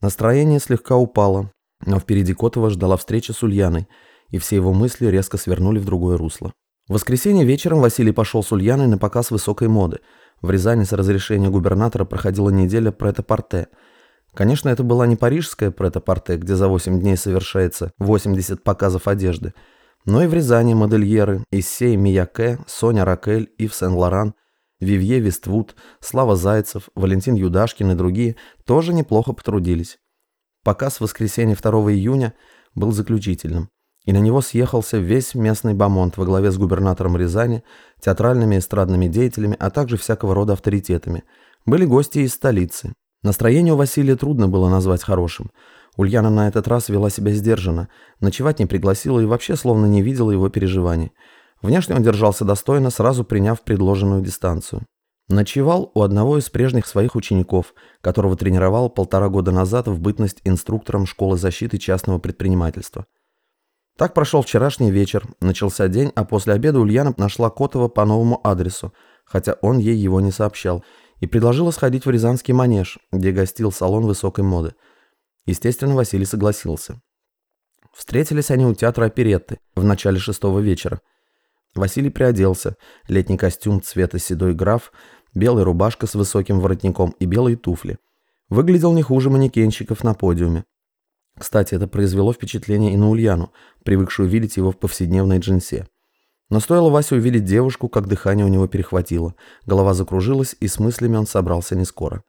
Настроение слегка упало, но впереди Котова ждала встреча с Ульяной, и все его мысли резко свернули в другое русло. В воскресенье вечером Василий пошел с Ульяной на показ высокой моды. В Рязани с разрешения губернатора проходила неделя прета-порте. Конечно, это была не парижская прета-порте, где за 8 дней совершается 80 показов одежды, но и в Рязани модельеры Иссей Мияке, Соня Ракель, Ив Сен-Лоран, Вивье Вествуд, Слава Зайцев, Валентин Юдашкин и другие тоже неплохо потрудились. Показ в воскресенье 2 июня был заключительным и на него съехался весь местный бомонд во главе с губернатором Рязани, театральными и эстрадными деятелями, а также всякого рода авторитетами. Были гости из столицы. Настроение у Василия трудно было назвать хорошим. Ульяна на этот раз вела себя сдержанно, ночевать не пригласила и вообще словно не видела его переживаний. Внешне он держался достойно, сразу приняв предложенную дистанцию. Ночевал у одного из прежних своих учеников, которого тренировал полтора года назад в бытность инструктором школы защиты частного предпринимательства. Так прошел вчерашний вечер, начался день, а после обеда Ульяна нашла Котова по новому адресу, хотя он ей его не сообщал, и предложила сходить в Рязанский манеж, где гостил салон высокой моды. Естественно, Василий согласился. Встретились они у театра оперетты в начале шестого вечера. Василий приоделся, летний костюм цвета седой граф, белая рубашка с высоким воротником и белые туфли. Выглядел не хуже манекенщиков на подиуме. Кстати, это произвело впечатление и на Ульяну, привыкшую видеть его в повседневной джинсе. Но стоило Васе увидеть девушку, как дыхание у него перехватило, голова закружилась, и с мыслями он собрался не скоро.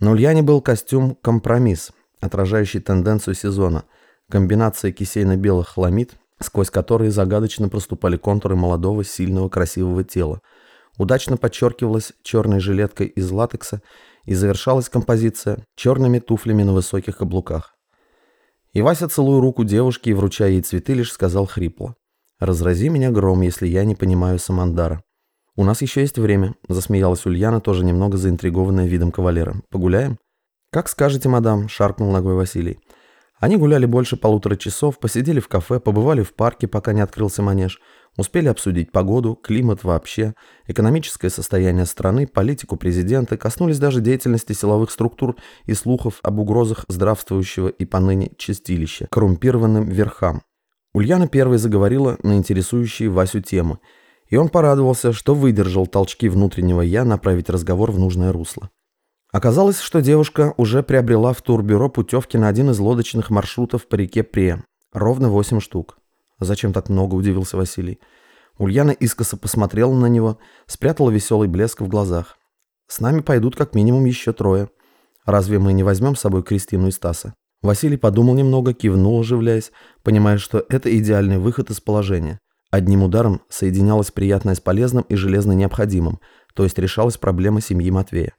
На Ульяне был костюм «Компромисс», отражающий тенденцию сезона, комбинация кисейно-белых хламид, сквозь которые загадочно проступали контуры молодого, сильного, красивого тела. Удачно подчеркивалась черной жилеткой из латекса и завершалась композиция черными туфлями на высоких каблуках. И Вася, целуя руку девушки и вручая ей цветы, лишь сказал хрипло. «Разрази меня гром, если я не понимаю Самандара». «У нас еще есть время», – засмеялась Ульяна, тоже немного заинтригованная видом кавалера. «Погуляем?» «Как скажете, мадам», – шаркнул ногой Василий. Они гуляли больше полутора часов, посидели в кафе, побывали в парке, пока не открылся манеж – Успели обсудить погоду, климат вообще, экономическое состояние страны, политику президента, коснулись даже деятельности силовых структур и слухов об угрозах здравствующего и поныне чистилища коррумпированным верхам. Ульяна первой заговорила на интересующие Васю темы, и он порадовался, что выдержал толчки внутреннего «я» направить разговор в нужное русло. Оказалось, что девушка уже приобрела в турбюро путевки на один из лодочных маршрутов по реке Пре, ровно 8 штук. «Зачем так много?» – удивился Василий. Ульяна искоса посмотрела на него, спрятала веселый блеск в глазах. «С нами пойдут как минимум еще трое. Разве мы не возьмем с собой Кристину и Стаса?» Василий подумал немного, кивнул, оживляясь, понимая, что это идеальный выход из положения. Одним ударом соединялось приятное с полезным и железно необходимым, то есть решалась проблема семьи Матвея.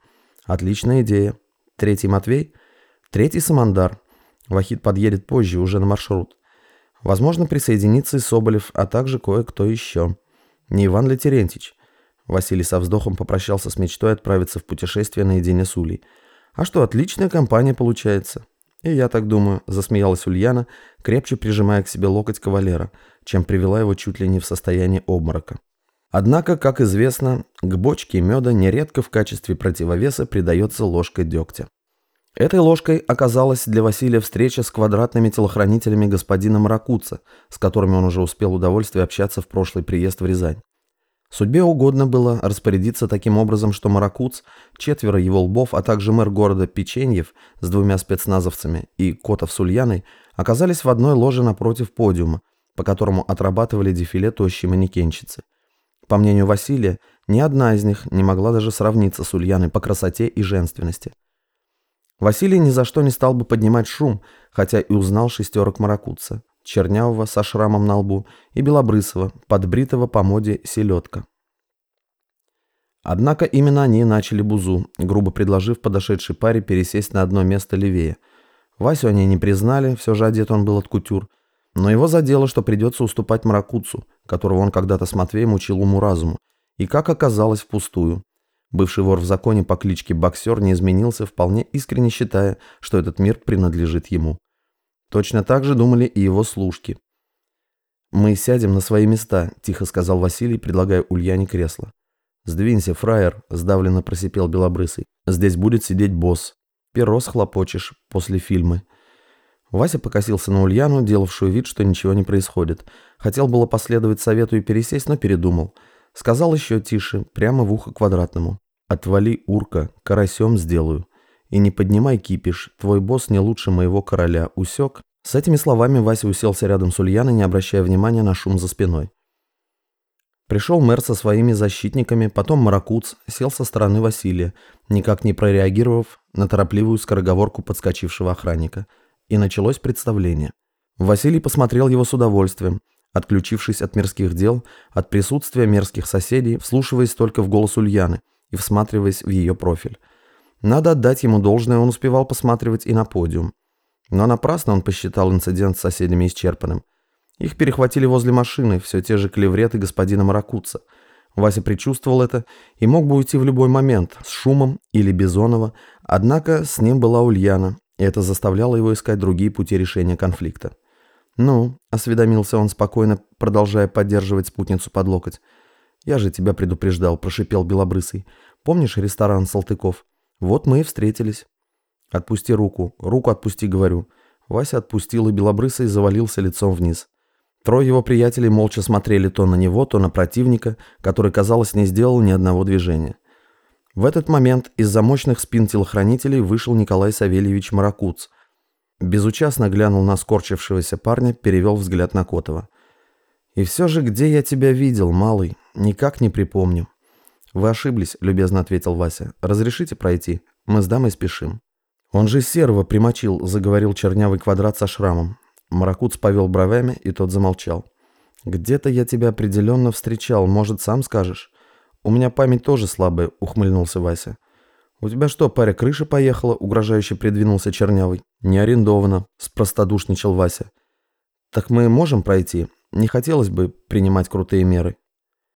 Отличная идея. Третий Матвей? Третий Самандар. Вахид подъедет позже, уже на маршрут. Возможно, присоединится и Соболев, а также кое-кто еще. Не Иван ли Терентьевич? Василий со вздохом попрощался с мечтой отправиться в путешествие наедине с Улей. А что, отличная компания получается. И я так думаю, засмеялась Ульяна, крепче прижимая к себе локоть кавалера, чем привела его чуть ли не в состояние обморока. Однако, как известно, к бочке меда нередко в качестве противовеса придается ложка дегтя. Этой ложкой оказалась для Василия встреча с квадратными телохранителями господина Маракуца, с которыми он уже успел удовольствие общаться в прошлый приезд в Рязань. Судьбе угодно было распорядиться таким образом, что Маракуц, четверо его лбов, а также мэр города Печеньев с двумя спецназовцами и Котов с Ульяной оказались в одной ложе напротив подиума, по которому отрабатывали дефиле тощей манекенщицы. По мнению Василия, ни одна из них не могла даже сравниться с Ульяной по красоте и женственности. Василий ни за что не стал бы поднимать шум, хотя и узнал шестерок маракутца, чернявого со шрамом на лбу и белобрысого, подбритого по моде селедка. Однако именно они начали бузу, грубо предложив подошедшей паре пересесть на одно место левее. Васю они не признали, все же одет он был от кутюр, но его задело, что придется уступать маракутцу, которого он когда-то с Матвеем учил уму-разуму, и, как оказалось, впустую. Бывший вор в законе по кличке Боксер не изменился, вполне искренне считая, что этот мир принадлежит ему. Точно так же думали и его служки. «Мы сядем на свои места», – тихо сказал Василий, предлагая Ульяне кресло. «Сдвинься, фраер», – сдавленно просипел Белобрысый. «Здесь будет сидеть босс». Перо схлопочешь после фильма. Вася покосился на Ульяну, делавшую вид, что ничего не происходит. Хотел было последовать совету и пересесть, но передумал. Сказал еще тише, прямо в ухо квадратному. «Отвали, урка, карасем сделаю. И не поднимай кипиш, твой босс не лучше моего короля, усек?» С этими словами Вася уселся рядом с Ульяной, не обращая внимания на шум за спиной. Пришел мэр со своими защитниками, потом Маракуц сел со стороны Василия, никак не прореагировав на торопливую скороговорку подскочившего охранника. И началось представление. Василий посмотрел его с удовольствием, отключившись от мирских дел, от присутствия мерзких соседей, вслушиваясь только в голос Ульяны и всматриваясь в ее профиль. Надо отдать ему должное, он успевал посматривать и на подиум. Но напрасно он посчитал инцидент с соседями исчерпанным. Их перехватили возле машины, все те же клевреты господина Маракуца. Вася предчувствовал это и мог бы уйти в любой момент, с Шумом или Бизонова, однако с ним была Ульяна, это заставляло его искать другие пути решения конфликта. «Ну», — осведомился он спокойно, продолжая поддерживать спутницу под локоть. «Я же тебя предупреждал», — прошипел Белобрысый. «Помнишь ресторан Салтыков? Вот мы и встретились». «Отпусти руку. Руку отпусти, говорю». Вася отпустил, и Белобрысый завалился лицом вниз. Трое его приятелей молча смотрели то на него, то на противника, который, казалось, не сделал ни одного движения. В этот момент из-за мощных спин телохранителей вышел Николай Савельевич Маракуц. Безучастно глянул на скорчившегося парня, перевел взгляд на Котова. «И все же, где я тебя видел, малый? Никак не припомню». «Вы ошиблись», — любезно ответил Вася. «Разрешите пройти? Мы с дамой спешим». «Он же серого примочил», — заговорил чернявый квадрат со шрамом. Маракуц повел бровями, и тот замолчал. «Где-то я тебя определенно встречал, может, сам скажешь?» «У меня память тоже слабая», — ухмыльнулся Вася. «У тебя что, паря, крыша поехала?» — угрожающе придвинулся Чернявый. «Не арендовано», — спростодушничал Вася. «Так мы можем пройти? Не хотелось бы принимать крутые меры».